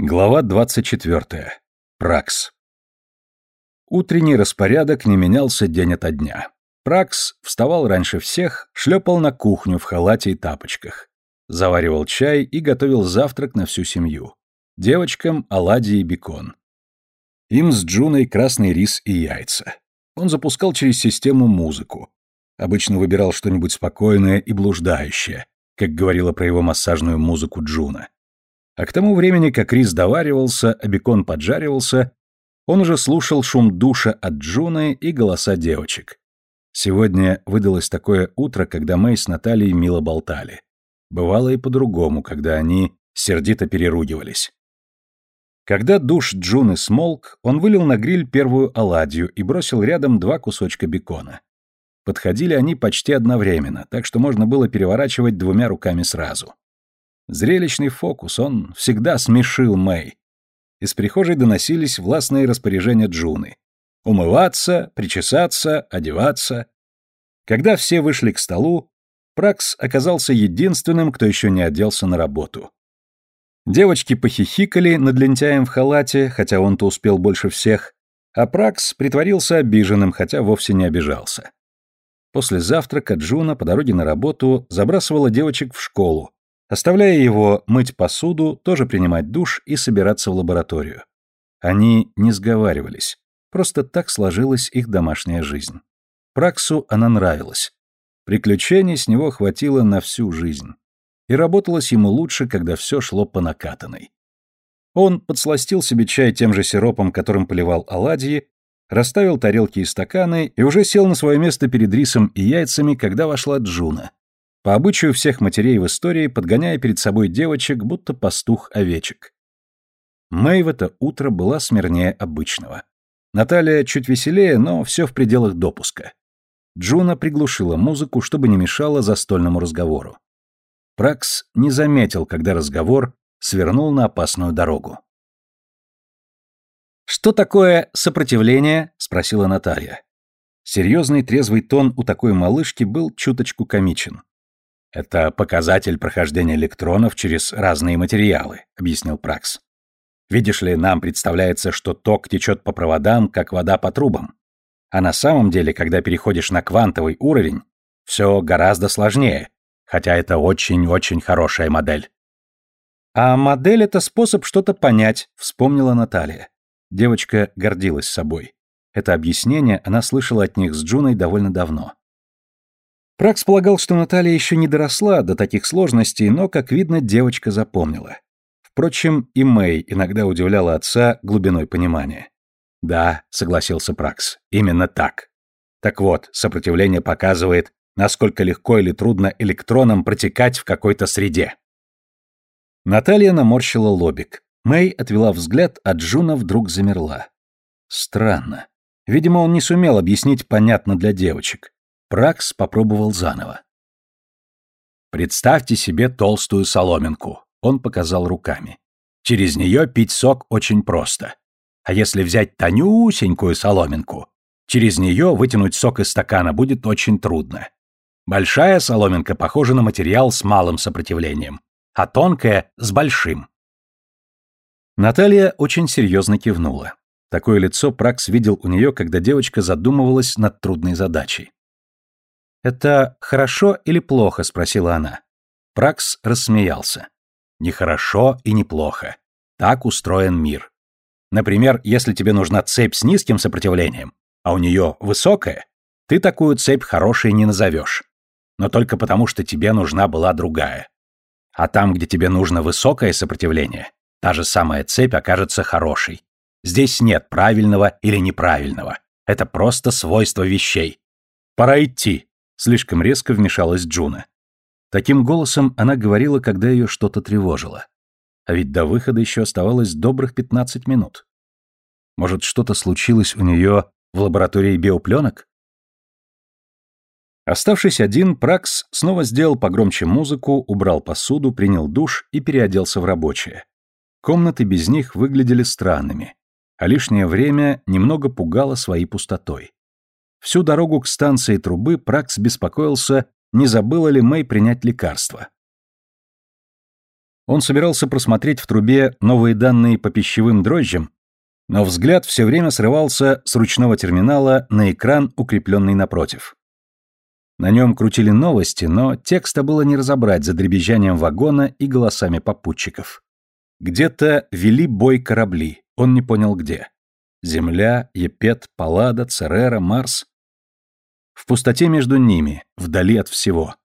Глава 24. Пракс. Утренний распорядок не менялся день ото дня. Пракс вставал раньше всех, шлепал на кухню в халате и тапочках. Заваривал чай и готовил завтрак на всю семью. Девочкам оладьи и бекон. Им с Джуной красный рис и яйца. Он запускал через систему музыку. Обычно выбирал что-нибудь спокойное и блуждающее, как говорила про его массажную музыку Джуна. А к тому времени, как рис доваривался, а бекон поджаривался, он уже слушал шум душа от Джуны и голоса девочек. Сегодня выдалось такое утро, когда Мэй с Натальей мило болтали. Бывало и по-другому, когда они сердито переругивались. Когда душ Джуны смолк, он вылил на гриль первую оладью и бросил рядом два кусочка бекона. Подходили они почти одновременно, так что можно было переворачивать двумя руками сразу. Зрелищный фокус, он всегда смешил Мэй. Из прихожей доносились властные распоряжения Джуны. Умываться, причесаться, одеваться. Когда все вышли к столу, Пракс оказался единственным, кто еще не оделся на работу. Девочки похихикали над лентяем в халате, хотя он-то успел больше всех, а Пракс притворился обиженным, хотя вовсе не обижался. После завтрака Джуна по дороге на работу забрасывала девочек в школу, оставляя его мыть посуду, тоже принимать душ и собираться в лабораторию. Они не сговаривались, просто так сложилась их домашняя жизнь. Праксу она нравилась. Приключений с него хватило на всю жизнь. И работалось ему лучше, когда все шло по накатанной. Он подсластил себе чай тем же сиропом, которым поливал оладьи, расставил тарелки и стаканы и уже сел на свое место перед рисом и яйцами, когда вошла Джуна по обычаю всех матерей в истории, подгоняя перед собой девочек, будто пастух овечек. Мэй в это утро была смирнее обычного. Наталья чуть веселее, но все в пределах допуска. Джуна приглушила музыку, чтобы не мешала застольному разговору. Пракс не заметил, когда разговор свернул на опасную дорогу. «Что такое сопротивление?» — спросила Наталья. Серьезный трезвый тон у такой малышки был чуточку комичен. Это показатель прохождения электронов через разные материалы, объяснил Пракс. Видишь ли, нам представляется, что ток течет по проводам, как вода по трубам. А на самом деле, когда переходишь на квантовый уровень, все гораздо сложнее, хотя это очень-очень хорошая модель. А модель — это способ что-то понять, вспомнила Наталья. Девочка гордилась собой. Это объяснение она слышала от них с Джуной довольно давно. Пракс полагал, что Наталья еще не доросла до таких сложностей, но, как видно, девочка запомнила. Впрочем, и Мэй иногда удивляла отца глубиной понимания. «Да», — согласился Пракс, — «именно так. Так вот, сопротивление показывает, насколько легко или трудно электронам протекать в какой-то среде». Наталья наморщила лобик. Мэй отвела взгляд, а Джуна вдруг замерла. Странно. Видимо, он не сумел объяснить понятно для девочек. Пракс попробовал заново. Представьте себе толстую соломинку. Он показал руками. Через нее пить сок очень просто. А если взять тонюсенькую соломинку, через нее вытянуть сок из стакана будет очень трудно. Большая соломинка похожа на материал с малым сопротивлением, а тонкая — с большим. Наталья очень серьезно кивнула. Такое лицо Пракс видел у нее, когда девочка задумывалась над трудной задачей. «Это хорошо или плохо?» — спросила она. Пракс рассмеялся. «Не хорошо и не плохо. Так устроен мир. Например, если тебе нужна цепь с низким сопротивлением, а у нее высокая, ты такую цепь хорошей не назовешь. Но только потому, что тебе нужна была другая. А там, где тебе нужно высокое сопротивление, та же самая цепь окажется хорошей. Здесь нет правильного или неправильного. Это просто свойство вещей. Пора идти. Слишком резко вмешалась Джуна. Таким голосом она говорила, когда ее что-то тревожило. А ведь до выхода еще оставалось добрых 15 минут. Может, что-то случилось у нее в лаборатории биопленок? Оставшись один, Пракс снова сделал погромче музыку, убрал посуду, принял душ и переоделся в рабочее. Комнаты без них выглядели странными, а лишнее время немного пугало своей пустотой. Всю дорогу к станции трубы Пракс беспокоился, не забыла ли Мэй принять лекарство. Он собирался просмотреть в трубе новые данные по пищевым дрожжам, но взгляд все время срывался с ручного терминала на экран, укрепленный напротив. На нем крутили новости, но текста было не разобрать за дребезжанием вагона и голосами попутчиков. Где-то вели бой корабли, он не понял где. Земля, Епет, Паллада, Церера, Марс. В пустоте между ними, вдали от всего.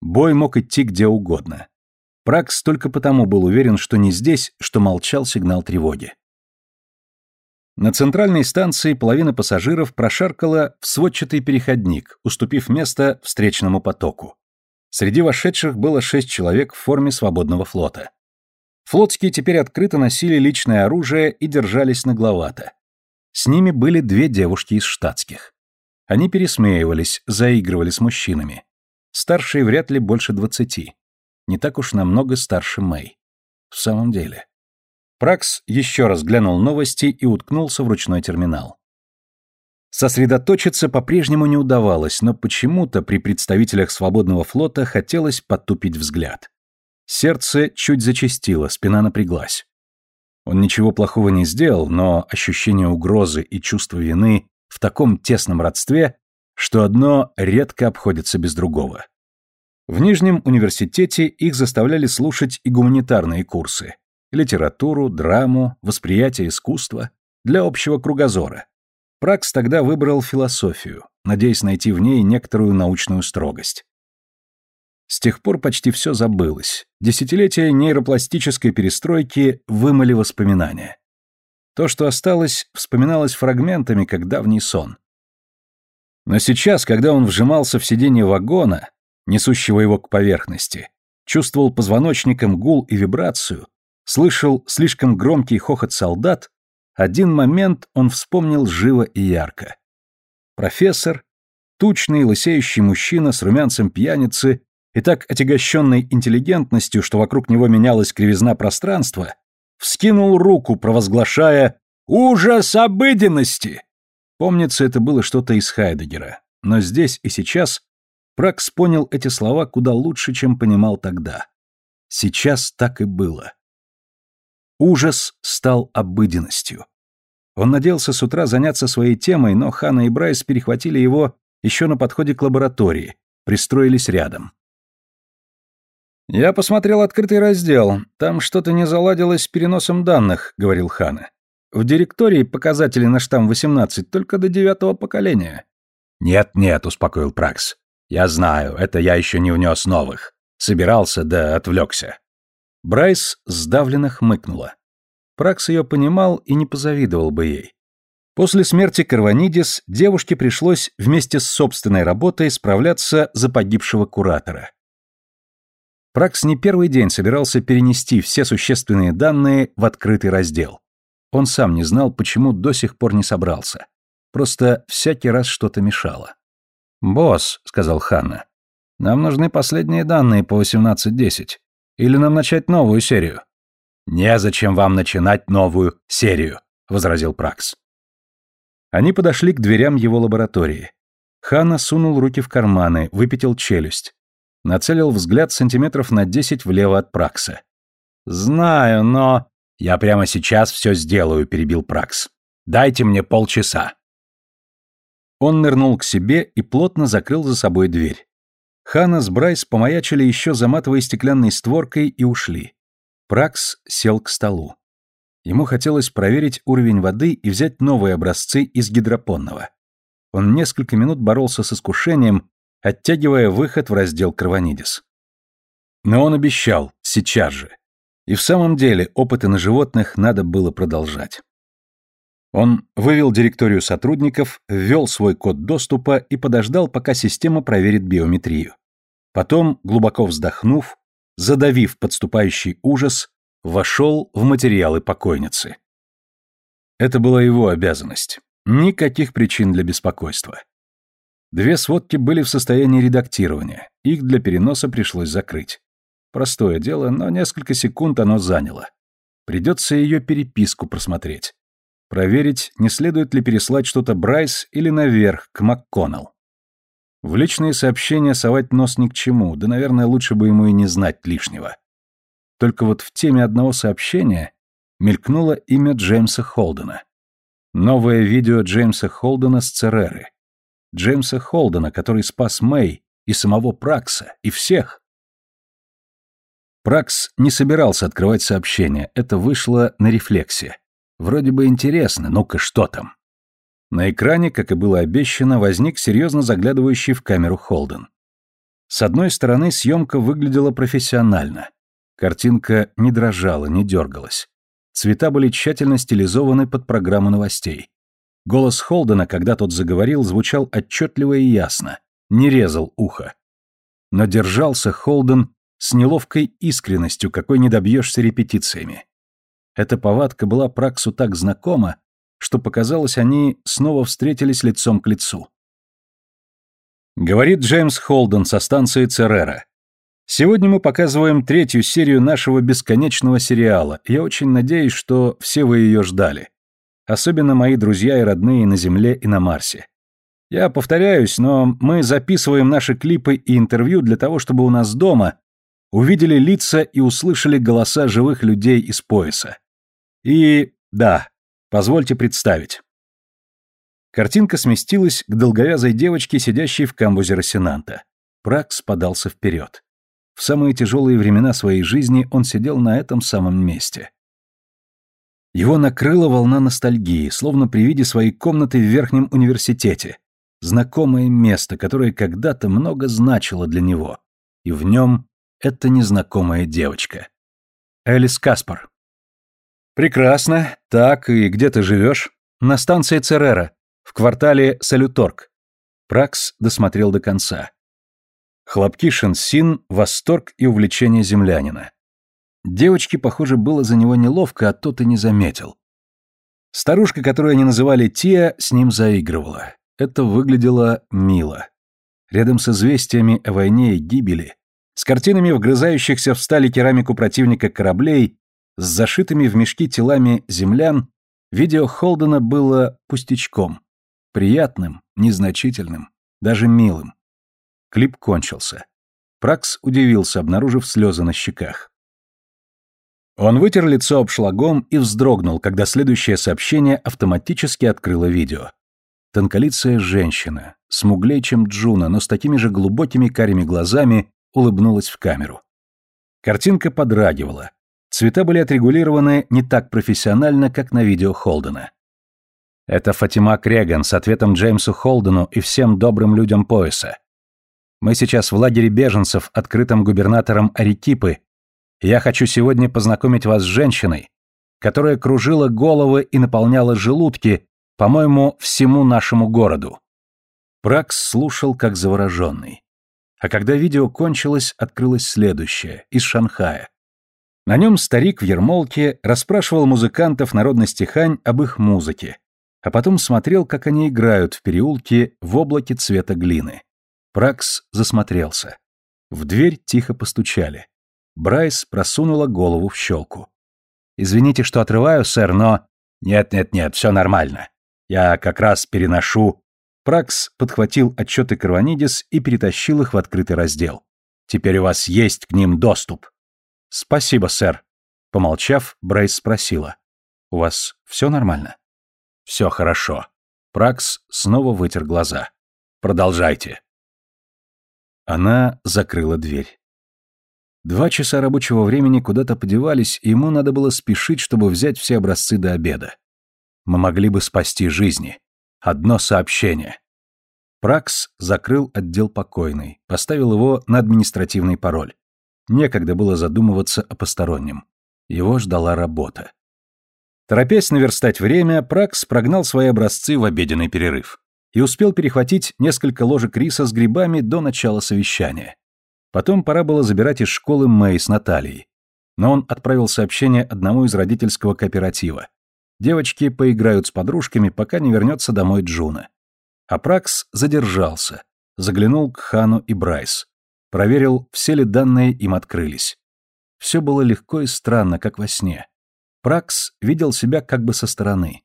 Бой мог идти где угодно. Пракс только потому был уверен, что не здесь, что молчал сигнал тревоги. На центральной станции половина пассажиров прошаркала в сводчатый переходник, уступив место встречному потоку. Среди вошедших было шесть человек в форме свободного флота. Флотские теперь открыто носили личное оружие и держались нагловато. С ними были две девушки из штатских. Они пересмеивались, заигрывали с мужчинами. Старшие вряд ли больше двадцати. Не так уж намного старше Мэй. В самом деле. Пракс еще раз глянул новости и уткнулся в ручной терминал. Сосредоточиться по-прежнему не удавалось, но почему-то при представителях свободного флота хотелось потупить взгляд. Сердце чуть зачастило, спина напряглась. Он ничего плохого не сделал, но ощущение угрозы и чувство вины в таком тесном родстве, что одно редко обходится без другого. В Нижнем университете их заставляли слушать и гуманитарные курсы, литературу, драму, восприятие искусства для общего кругозора. Пракс тогда выбрал философию, надеясь найти в ней некоторую научную строгость. С тех пор почти все забылось. Десятилетия нейропластической перестройки вымыли воспоминания. То, что осталось, вспоминалось фрагментами, как давний сон. Но сейчас, когда он вжимался в сиденье вагона, несущего его к поверхности, чувствовал позвоночником гул и вибрацию, слышал слишком громкий хохот солдат, один момент он вспомнил живо и ярко. Профессор, тучный, лысеющий мужчина с румянцем пьяницы и так отягощенной интеллигентностью, что вокруг него менялась кривизна пространства, вскинул руку, провозглашая «Ужас обыденности!». Помнится, это было что-то из Хайдегера, но здесь и сейчас Пракс понял эти слова куда лучше, чем понимал тогда. Сейчас так и было. Ужас стал обыденностью. Он надеялся с утра заняться своей темой, но Хана и Брайс перехватили его еще на подходе к лаборатории, пристроились рядом. «Я посмотрел открытый раздел. Там что-то не заладилось с переносом данных», — говорил Хана. «В директории показатели на штамм 18 только до девятого поколения». «Нет-нет», — успокоил Пракс. «Я знаю, это я еще не внес новых. Собирался, да отвлекся». Брайс сдавленно хмыкнула. Пракс ее понимал и не позавидовал бы ей. После смерти Карванидис девушке пришлось вместе с собственной работой справляться за погибшего куратора. Пракс не первый день собирался перенести все существенные данные в открытый раздел. Он сам не знал, почему до сих пор не собрался. Просто всякий раз что-то мешало. «Босс», — сказал Ханна, — «нам нужны последние данные по 18.10. Или нам начать новую серию?» «Незачем вам начинать новую серию», — возразил Пракс. Они подошли к дверям его лаборатории. Ханна сунул руки в карманы, выпятил челюсть. Нацелил взгляд сантиметров на десять влево от Пракса. «Знаю, но...» «Я прямо сейчас все сделаю», — перебил Пракс. «Дайте мне полчаса». Он нырнул к себе и плотно закрыл за собой дверь. Хана с Брайс помаячили еще за матовой стеклянной створкой и ушли. Пракс сел к столу. Ему хотелось проверить уровень воды и взять новые образцы из гидропонного. Он несколько минут боролся с искушением, оттягивая выход в раздел Кровонидис. Но он обещал, сейчас же. И в самом деле опыты на животных надо было продолжать. Он вывел директорию сотрудников, ввел свой код доступа и подождал, пока система проверит биометрию. Потом, глубоко вздохнув, задавив подступающий ужас, вошел в материалы покойницы. Это была его обязанность. Никаких причин для беспокойства. Две сводки были в состоянии редактирования, их для переноса пришлось закрыть. Простое дело, но несколько секунд оно заняло. Придется ее переписку просмотреть. Проверить, не следует ли переслать что-то Брайс или наверх, к МакКоннелл. В личные сообщения совать нос ни к чему, да, наверное, лучше бы ему и не знать лишнего. Только вот в теме одного сообщения мелькнуло имя Джеймса Холдена. Новое видео Джеймса Холдена с Цереры. Джеймса Холдена, который спас Мэй и самого Пракса, и всех. Пракс не собирался открывать сообщение, это вышло на рефлексе. Вроде бы интересно, ну-ка что там? На экране, как и было обещано, возник серьезно заглядывающий в камеру Холден. С одной стороны, съемка выглядела профессионально. Картинка не дрожала, не дергалась. Цвета были тщательно стилизованы под программу новостей. Голос Холдена, когда тот заговорил, звучал отчетливо и ясно, не резал ухо. Но держался Холден с неловкой искренностью, какой не добьешься репетициями. Эта повадка была Праксу так знакома, что показалось, они снова встретились лицом к лицу. Говорит Джеймс Холден со станции Церера. Сегодня мы показываем третью серию нашего бесконечного сериала. Я очень надеюсь, что все вы ее ждали. Особенно мои друзья и родные на Земле и на Марсе. Я повторяюсь, но мы записываем наши клипы и интервью для того, чтобы у нас дома увидели лица и услышали голоса живых людей из пояса. И да, позвольте представить. Картинка сместилась к долговязой девочке, сидящей в камбузе Росинанта. Пракс подался вперед. В самые тяжелые времена своей жизни он сидел на этом самом месте. Его накрыла волна ностальгии, словно при виде своей комнаты в Верхнем университете. Знакомое место, которое когда-то много значило для него. И в нем эта незнакомая девочка. Элис Каспар. «Прекрасно. Так, и где ты живешь?» «На станции Церера, в квартале Салюторг». Пракс досмотрел до конца. Хлопки Шенсин, восторг и увлечение землянина. Девочке, похоже, было за него неловко, а тот и не заметил. Старушка, которую они называли Тия, с ним заигрывала. Это выглядело мило. Рядом с известиями о войне и гибели, с картинами вгрызающихся в стали керамику противника кораблей, с зашитыми в мешки телами землян, видео Холдена было пустячком. Приятным, незначительным, даже милым. Клип кончился. Пракс удивился, обнаружив слезы на щеках. Он вытер лицо обшлагом и вздрогнул, когда следующее сообщение автоматически открыло видео. Тонколицая женщина, смуглее, чем Джуна, но с такими же глубокими карими глазами, улыбнулась в камеру. Картинка подрагивала. Цвета были отрегулированы не так профессионально, как на видео Холдена. Это Фатима Креган с ответом Джеймсу Холдену и всем добрым людям пояса. Мы сейчас в лагере беженцев, открытом губернатором Арикипы. Я хочу сегодня познакомить вас с женщиной, которая кружила головы и наполняла желудки, по-моему, всему нашему городу. Пракс слушал как завороженный. А когда видео кончилось, открылось следующее, из Шанхая. На нем старик в ермолке расспрашивал музыкантов народности хань об их музыке, а потом смотрел, как они играют в переулке в облаке цвета глины. Пракс засмотрелся. В дверь тихо постучали. Брайс просунула голову в щелку. «Извините, что отрываю, сэр, но...» «Нет-нет-нет, все нормально. Я как раз переношу...» Пракс подхватил отчеты Карванидис и перетащил их в открытый раздел. «Теперь у вас есть к ним доступ». «Спасибо, сэр». Помолчав, Брайс спросила. «У вас все нормально?» «Все хорошо». Пракс снова вытер глаза. «Продолжайте». Она закрыла дверь. Два часа рабочего времени куда-то подевались, и ему надо было спешить, чтобы взять все образцы до обеда. Мы могли бы спасти жизни. Одно сообщение. Пракс закрыл отдел покойной, поставил его на административный пароль. Некогда было задумываться о постороннем. Его ждала работа. Торопясь наверстать время, Пракс прогнал свои образцы в обеденный перерыв и успел перехватить несколько ложек риса с грибами до начала совещания. Потом пора было забирать из школы Мэй с Натальей. Но он отправил сообщение одному из родительского кооператива. Девочки поиграют с подружками, пока не вернется домой Джуна. А Пракс задержался, заглянул к Хану и Брайс. Проверил, все ли данные им открылись. Все было легко и странно, как во сне. Пракс видел себя как бы со стороны.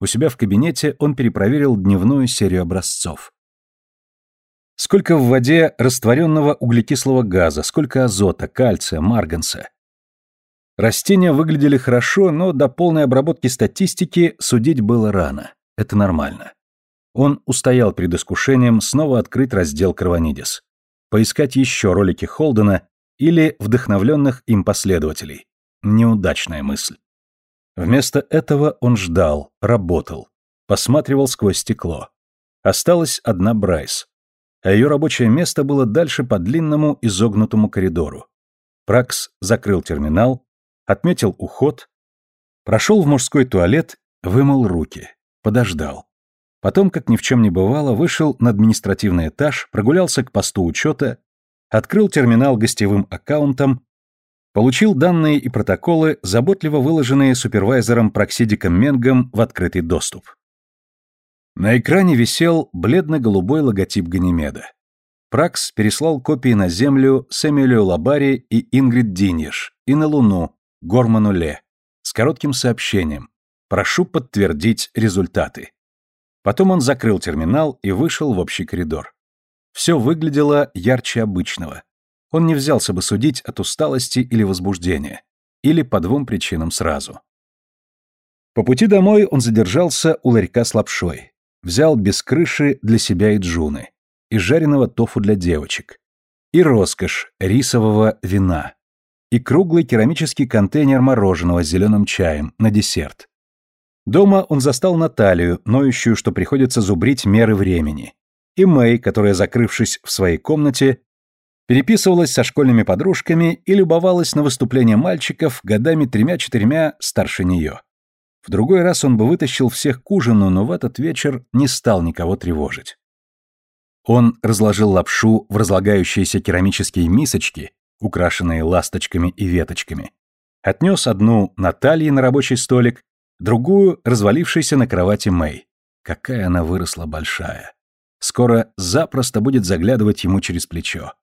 У себя в кабинете он перепроверил дневную серию образцов. Сколько в воде растворенного углекислого газа, сколько азота, кальция, марганца. Растения выглядели хорошо, но до полной обработки статистики судить было рано. Это нормально. Он устоял перед искушением снова открыть раздел Крованидис. Поискать еще ролики Холдена или вдохновленных им последователей. Неудачная мысль. Вместо этого он ждал, работал, посматривал сквозь стекло. Осталась одна Брайс. А ее рабочее место было дальше по длинному изогнутому коридору. Пракс закрыл терминал, отметил уход, прошел в мужской туалет, вымыл руки, подождал. Потом, как ни в чем не бывало, вышел на административный этаж, прогулялся к посту учета, открыл терминал гостевым аккаунтом, получил данные и протоколы, заботливо выложенные супервайзером Проксидиком Менгом в открытый доступ. На экране висел бледно-голубой логотип Ганимеда. Пракс переслал копии на Землю Сэмюэлю Лабари и Ингрид Диньеш, и на Луну, Горману Ле, с коротким сообщением «Прошу подтвердить результаты». Потом он закрыл терминал и вышел в общий коридор. Все выглядело ярче обычного. Он не взялся бы судить от усталости или возбуждения, или по двум причинам сразу. По пути домой он задержался у ларька с лапшой, взял без крыши для себя и Джуны, и жареного тофу для девочек, и роскошь рисового вина, и круглый керамический контейнер мороженого с зеленым чаем на десерт. Дома он застал Наталью, ноющую, что приходится зубрить меры времени, и Мэй, которая, закрывшись в своей комнате, переписывалась со школьными подружками и любовалась на выступления мальчиков годами тремя-четырьмя старше нее. В другой раз он бы вытащил всех к ужину, но в этот вечер не стал никого тревожить. Он разложил лапшу в разлагающиеся керамические мисочки украшенные ласточками и веточками. Отнес одну Наталье на рабочий столик, другую развалившейся на кровати Мэй. Какая она выросла большая. Скоро запросто будет заглядывать ему через плечо.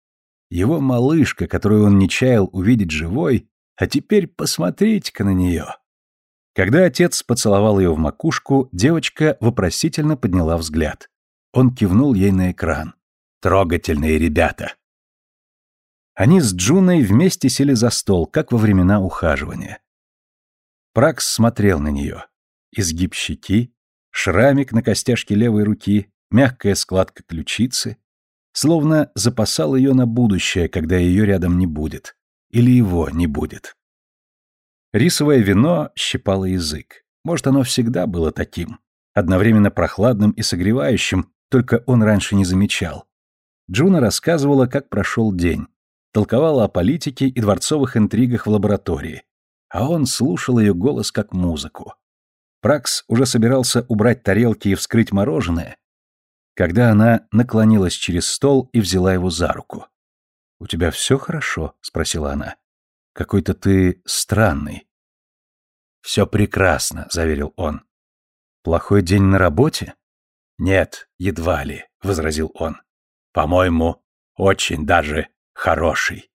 Его малышка, которую он не чаял увидеть живой, а теперь посмотрите-ка на нее. Когда отец поцеловал ее в макушку, девочка вопросительно подняла взгляд. Он кивнул ей на экран. «Трогательные ребята!» Они с Джуной вместе сели за стол, как во времена ухаживания. Пракс смотрел на нее. Изгиб щеки, шрамик на костяшке левой руки, мягкая складка ключицы. Словно запасал ее на будущее, когда ее рядом не будет. Или его не будет. Рисовое вино щипало язык. Может, оно всегда было таким. Одновременно прохладным и согревающим, только он раньше не замечал. Джуна рассказывала, как прошел день толковала о политике и дворцовых интригах в лаборатории, а он слушал ее голос как музыку. Пракс уже собирался убрать тарелки и вскрыть мороженое, когда она наклонилась через стол и взяла его за руку. «У тебя все хорошо?» — спросила она. «Какой-то ты странный». «Все прекрасно», — заверил он. «Плохой день на работе?» «Нет, едва ли», — возразил он. «По-моему, очень даже хороший.